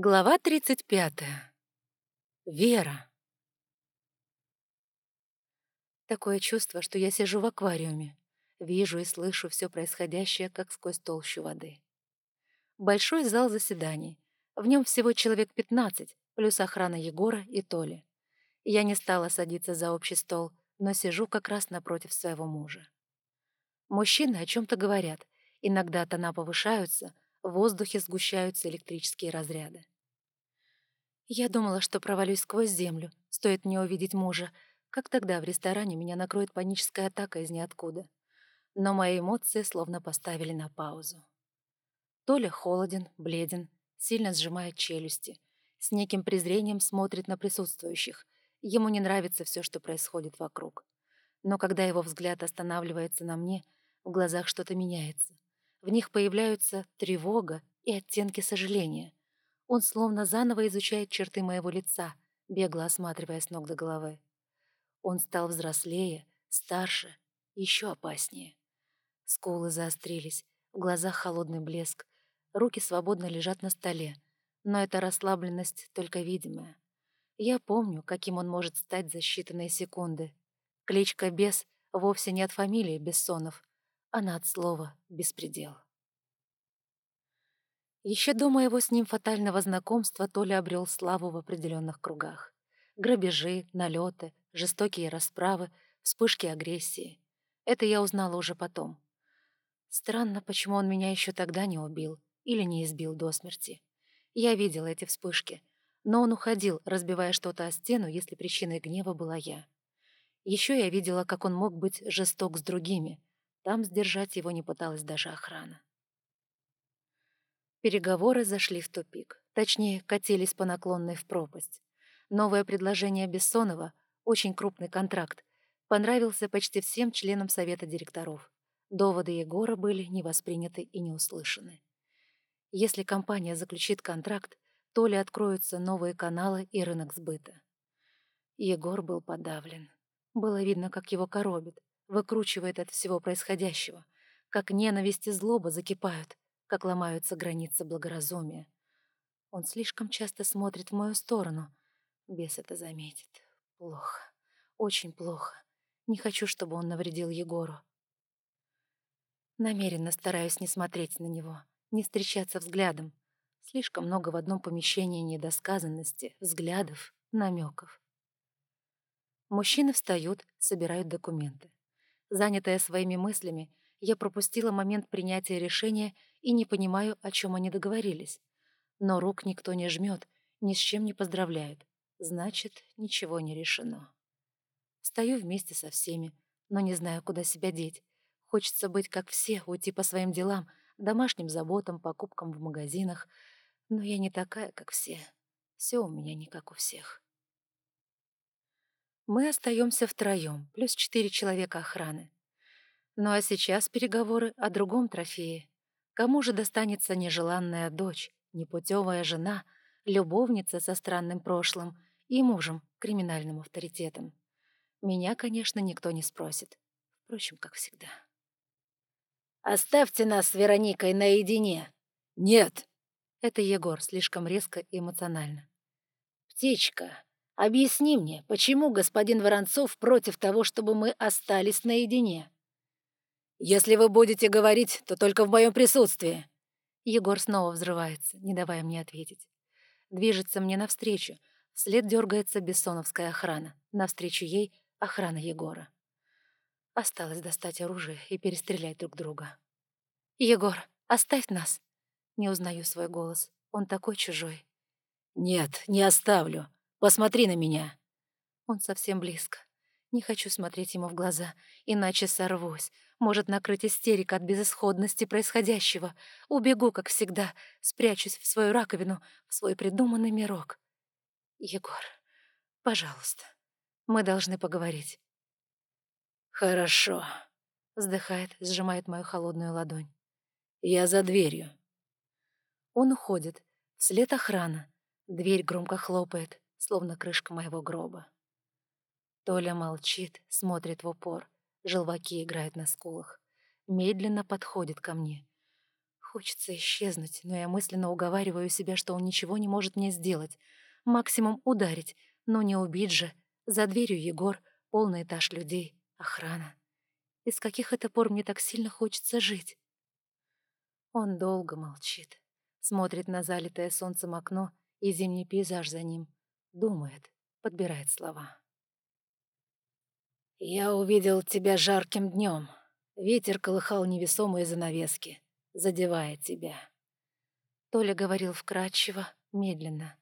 Глава 35. Вера. Такое чувство, что я сижу в аквариуме. Вижу и слышу все происходящее, как сквозь толщу воды. Большой зал заседаний. В нем всего человек 15, плюс охрана Егора и Толи. Я не стала садиться за общий стол, но сижу как раз напротив своего мужа. Мужчины о чем-то говорят, иногда тона повышаются — в воздухе сгущаются электрические разряды. Я думала, что провалюсь сквозь землю, стоит мне увидеть мужа, как тогда в ресторане меня накроет паническая атака из ниоткуда. Но мои эмоции словно поставили на паузу. Толя холоден, бледен, сильно сжимает челюсти, с неким презрением смотрит на присутствующих. Ему не нравится все, что происходит вокруг. Но когда его взгляд останавливается на мне, в глазах что-то меняется. В них появляются тревога и оттенки сожаления. Он словно заново изучает черты моего лица, бегло осматривая с ног до головы. Он стал взрослее, старше, еще опаснее. Скулы заострились, в глазах холодный блеск, руки свободно лежат на столе, но эта расслабленность только видимая. Я помню, каким он может стать за считанные секунды. Кличка «Бес» вовсе не от фамилии Бессонов, она от слова «беспредел». Еще до моего с ним фатального знакомства Толя обрел славу в определенных кругах. Грабежи, налеты, жестокие расправы, вспышки агрессии. Это я узнала уже потом. Странно, почему он меня еще тогда не убил или не избил до смерти. Я видела эти вспышки, но он уходил, разбивая что-то о стену, если причиной гнева была я. Еще я видела, как он мог быть жесток с другими, там сдержать его не пыталась даже охрана. Переговоры зашли в тупик. Точнее, катились по наклонной в пропасть. Новое предложение Бессонова, очень крупный контракт, понравился почти всем членам совета директоров. Доводы Егора были не восприняты и не услышаны. Если компания заключит контракт, то ли откроются новые каналы и рынок сбыта. Егор был подавлен. Было видно, как его коробит выкручивает от всего происходящего, как ненависть и злоба закипают, как ломаются границы благоразумия. Он слишком часто смотрит в мою сторону. Бес это заметит. Плохо. Очень плохо. Не хочу, чтобы он навредил Егору. Намеренно стараюсь не смотреть на него, не встречаться взглядом. Слишком много в одном помещении недосказанности, взглядов, намеков. Мужчины встают, собирают документы. Занятая своими мыслями, я пропустила момент принятия решения и не понимаю, о чем они договорились. Но рук никто не жмет, ни с чем не поздравляют. Значит, ничего не решено. Стою вместе со всеми, но не знаю, куда себя деть. Хочется быть как все, уйти по своим делам, домашним заботам, покупкам в магазинах. Но я не такая, как все. Все у меня не как у всех. Мы остаемся втроем, плюс четыре человека охраны. Ну а сейчас переговоры о другом трофее. Кому же достанется нежеланная дочь, непутевая жена, любовница со странным прошлым и мужем, криминальным авторитетом? Меня, конечно, никто не спросит. Впрочем, как всегда. «Оставьте нас с Вероникой наедине!» «Нет!» Это Егор слишком резко и эмоционально. «Птичка, Объясни мне, почему господин Воронцов против того, чтобы мы остались наедине?» «Если вы будете говорить, то только в моем присутствии». Егор снова взрывается, не давая мне ответить. Движется мне навстречу. Вслед дергается бессоновская охрана. Навстречу ей охрана Егора. Осталось достать оружие и перестрелять друг друга. «Егор, оставь нас!» Не узнаю свой голос. Он такой чужой. «Нет, не оставлю. Посмотри на меня!» Он совсем близко. Не хочу смотреть ему в глаза, иначе сорвусь. Может накрыть истерика от безысходности происходящего. Убегу, как всегда, спрячусь в свою раковину, в свой придуманный мирок. Егор, пожалуйста, мы должны поговорить. «Хорошо», — вздыхает, сжимает мою холодную ладонь. «Я за дверью». Он уходит. Вслед охрана. Дверь громко хлопает словно крышка моего гроба. Толя молчит, смотрит в упор. Желваки играют на скулах. Медленно подходит ко мне. Хочется исчезнуть, но я мысленно уговариваю себя, что он ничего не может мне сделать. Максимум ударить, но не убить же. За дверью Егор, полный этаж людей, охрана. Из каких это пор мне так сильно хочется жить? Он долго молчит, смотрит на залитое солнцем окно и зимний пейзаж за ним, думает, подбирает слова. «Я увидел тебя жарким днем. Ветер колыхал невесомые занавески задевая тебя. Толя говорил вкрадчиво, медленно.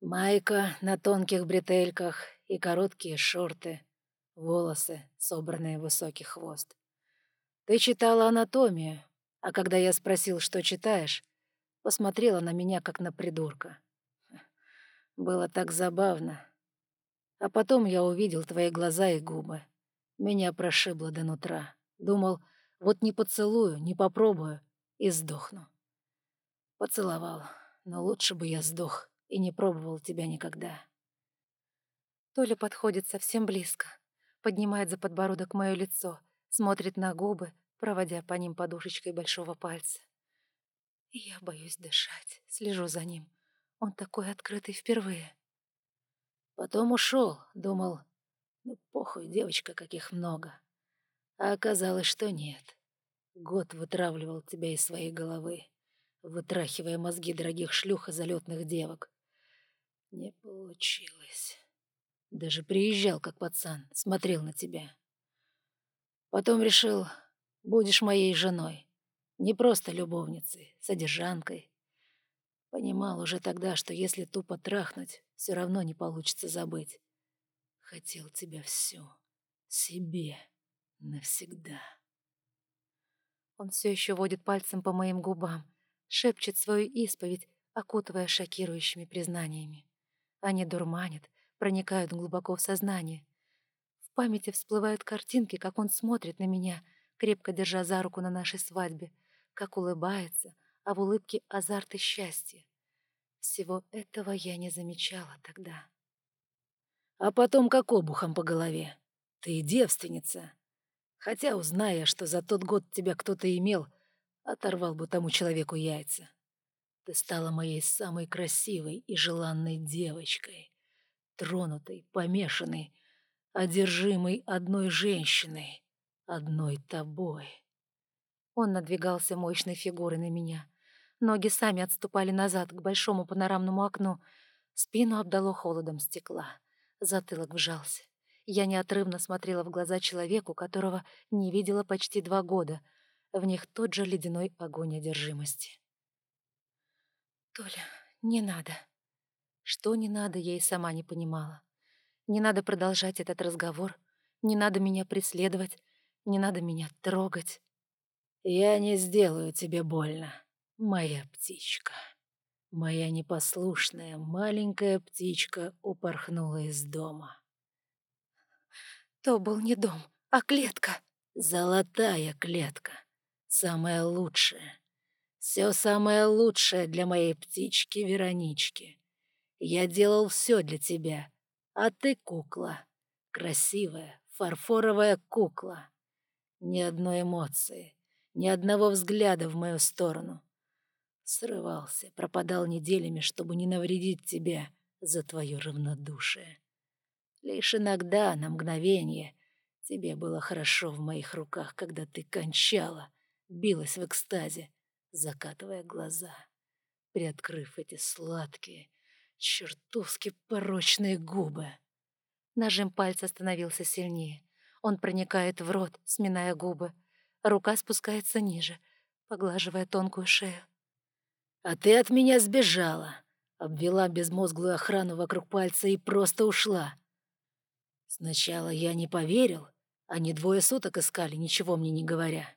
Майка на тонких бретельках и короткие шорты, волосы, собранные в высокий хвост. Ты читала анатомию, а когда я спросил, что читаешь, посмотрела на меня, как на придурка. Было так забавно. А потом я увидел твои глаза и губы. Меня прошибло до нутра. Думал, вот не поцелую, не попробую и сдохну. Поцеловал, но лучше бы я сдох и не пробовал тебя никогда. Толя подходит совсем близко, поднимает за подбородок мое лицо, смотрит на губы, проводя по ним подушечкой большого пальца. Я боюсь дышать, слежу за ним. Он такой открытый впервые. Потом ушел, думал, ну похуй, девочка, каких много. А оказалось, что нет. Год вытравливал тебя из своей головы, вытрахивая мозги дорогих шлюх и залетных девок. Не получилось. Даже приезжал, как пацан, смотрел на тебя. Потом решил, будешь моей женой. Не просто любовницей, содержанкой. Понимал уже тогда, что если тупо трахнуть, все равно не получится забыть. Хотел тебя всю. Себе. Навсегда. Он все еще водит пальцем по моим губам, шепчет свою исповедь, окутывая шокирующими признаниями. Они дурманят, проникают глубоко в сознание. В памяти всплывают картинки, как он смотрит на меня, крепко держа за руку на нашей свадьбе, как улыбается, а в улыбке азарт и счастье. Всего этого я не замечала тогда. А потом как обухом по голове. Ты девственница. Хотя, узная, что за тот год тебя кто-то имел, оторвал бы тому человеку яйца. Ты стала моей самой красивой и желанной девочкой, тронутой, помешанной, одержимой одной женщиной, одной тобой. Он надвигался мощной фигурой на меня. Ноги сами отступали назад к большому панорамному окну. Спину обдало холодом стекла. Затылок вжался. Я неотрывно смотрела в глаза человеку, которого не видела почти два года. В них тот же ледяной огонь одержимости. «Толя, не надо». Что не надо, я и сама не понимала. Не надо продолжать этот разговор, не надо меня преследовать, не надо меня трогать. «Я не сделаю тебе больно, моя птичка». Моя непослушная маленькая птичка упорхнула из дома. То был не дом, а клетка. Золотая клетка. Самая лучшая. Все самое лучшее для моей птички Веронички. Я делал все для тебя, а ты кукла. Красивая, фарфоровая кукла. Ни одной эмоции, ни одного взгляда в мою сторону. Срывался, пропадал неделями, чтобы не навредить тебе за твое равнодушие. Лишь иногда, на мгновение, тебе было хорошо в моих руках, когда ты кончала, билась в экстазе, закатывая глаза, приоткрыв эти сладкие, чертовски порочные губы. Нажим пальца становился сильнее. Он проникает в рот, сминая губы. Рука спускается ниже, поглаживая тонкую шею. «А ты от меня сбежала!» Обвела безмозглую охрану вокруг пальца и просто ушла. Сначала я не поверил. Они двое суток искали, ничего мне не говоря.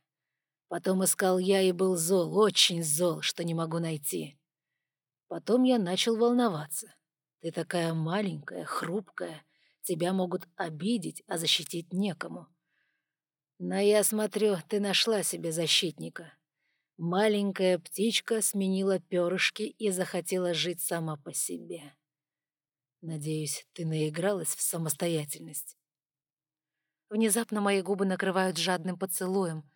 Потом искал я и был зол, очень зол, что не могу найти. Потом я начал волноваться. Ты такая маленькая, хрупкая. Тебя могут обидеть, а защитить некому. Но я смотрю, ты нашла себе защитника. Маленькая птичка сменила перышки и захотела жить сама по себе. Надеюсь, ты наигралась в самостоятельность. Внезапно мои губы накрывают жадным поцелуем.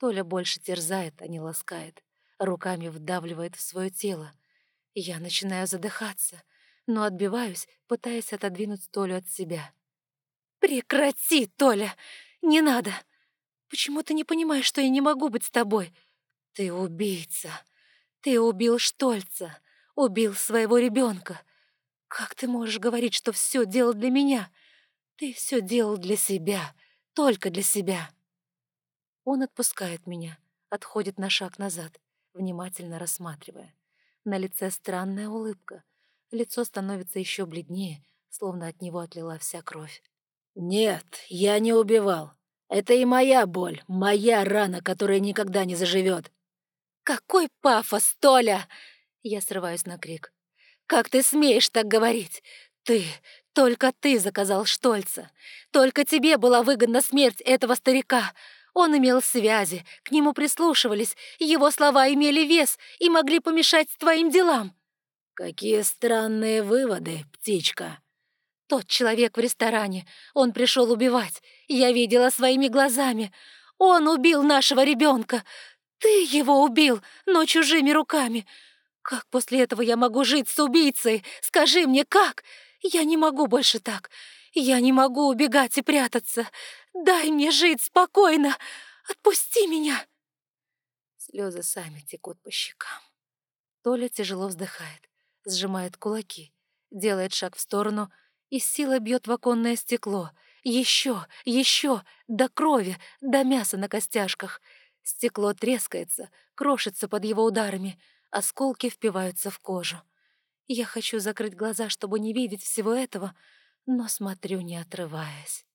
Толя больше терзает, а не ласкает. Руками вдавливает в свое тело. Я начинаю задыхаться, но отбиваюсь, пытаясь отодвинуть Толю от себя. «Прекрати, Толя! Не надо! Почему ты не понимаешь, что я не могу быть с тобой? Ты убийца! Ты убил Штольца! Убил своего ребенка! Как ты можешь говорить, что все делал для меня? Ты все делал для себя, только для себя!» Он отпускает меня, отходит на шаг назад, внимательно рассматривая. На лице странная улыбка. Лицо становится еще бледнее, словно от него отлила вся кровь. «Нет, я не убивал. Это и моя боль, моя рана, которая никогда не заживет. «Какой пафос, Толя!» Я срываюсь на крик. «Как ты смеешь так говорить? Ты, только ты заказал Штольца. Только тебе была выгодна смерть этого старика. Он имел связи, к нему прислушивались, его слова имели вес и могли помешать твоим делам». «Какие странные выводы, птичка!» «Тот человек в ресторане, он пришел убивать, я видела своими глазами. Он убил нашего ребенка. Ты его убил, но чужими руками. Как после этого я могу жить с убийцей? Скажи мне, как? Я не могу больше так. Я не могу убегать и прятаться. Дай мне жить спокойно. Отпусти меня. Слезы сами текут по щекам. Толя тяжело вздыхает, сжимает кулаки, делает шаг в сторону и с силой бьет в оконное стекло. Еще, еще, до крови, до мяса на костяшках. Стекло трескается, крошится под его ударами, осколки впиваются в кожу. Я хочу закрыть глаза, чтобы не видеть всего этого, но смотрю, не отрываясь.